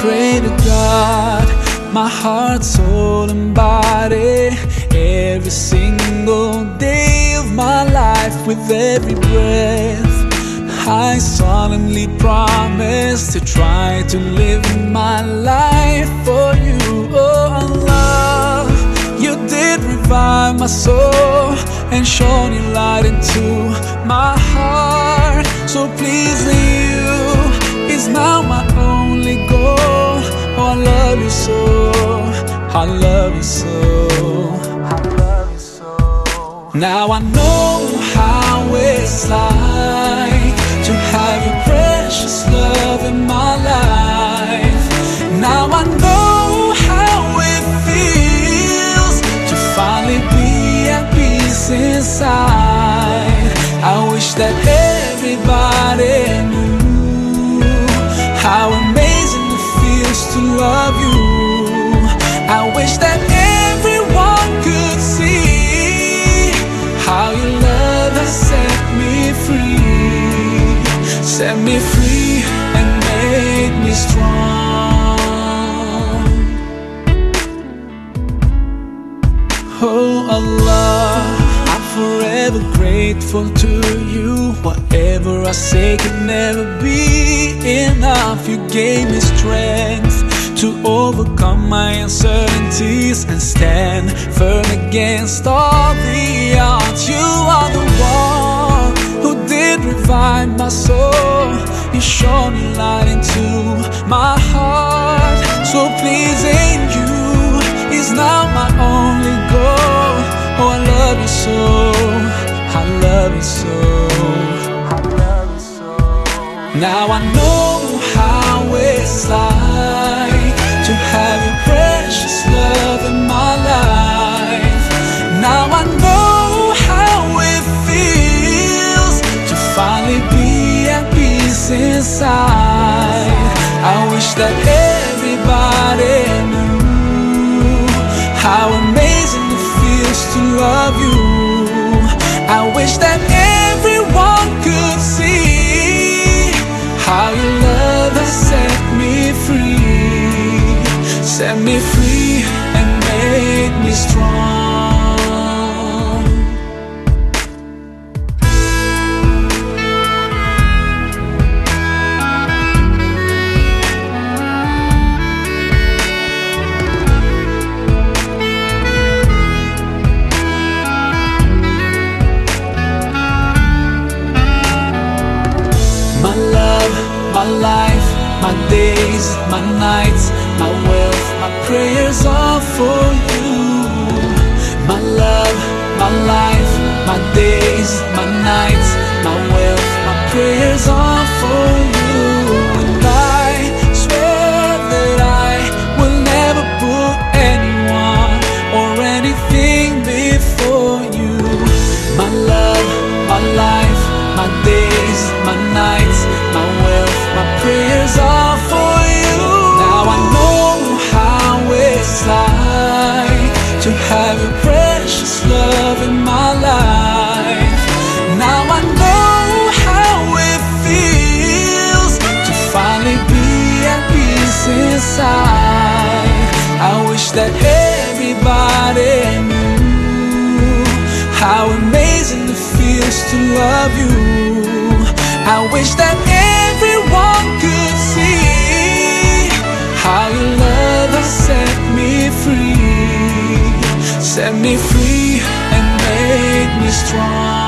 pray to God, my heart, soul, and body, every single day of my life, with every breath. I solemnly promise to try to live my life for you, oh Allah. You did revive my soul and shone your light into my heart. So pleasing love you so, I love you so, I love you so. Now I know how it's like to have your precious love in my life. Now I know how it feels to finally be at peace inside. I wish that me free and made me strong. Oh Allah, I'm forever grateful to you. Whatever I say can never be enough. You gave me strength to overcome my uncertainties and stand firm against all the odds. You are the one who did revive my soul. You shone your light into my heart. So pleasing you is now my only goal. Oh, I love you so. I love you so. I love you so. Now I know how it's like inside. I wish that everybody knew how amazing it feels to love you. I wish that everyone could see how your love has set me free, set me free and made me strong. Life, my days, my nights, my wealth, my prayers are for you. My love, my life, my days, my nights, my wealth, my prayers are for you. I swear that I will never put anyone or anything before you. My love, my life, my days, my nights, to have your precious love in my life. Now I know how it feels to finally be at peace inside. I wish that everybody knew how amazing it feels to love you. I wish that strong.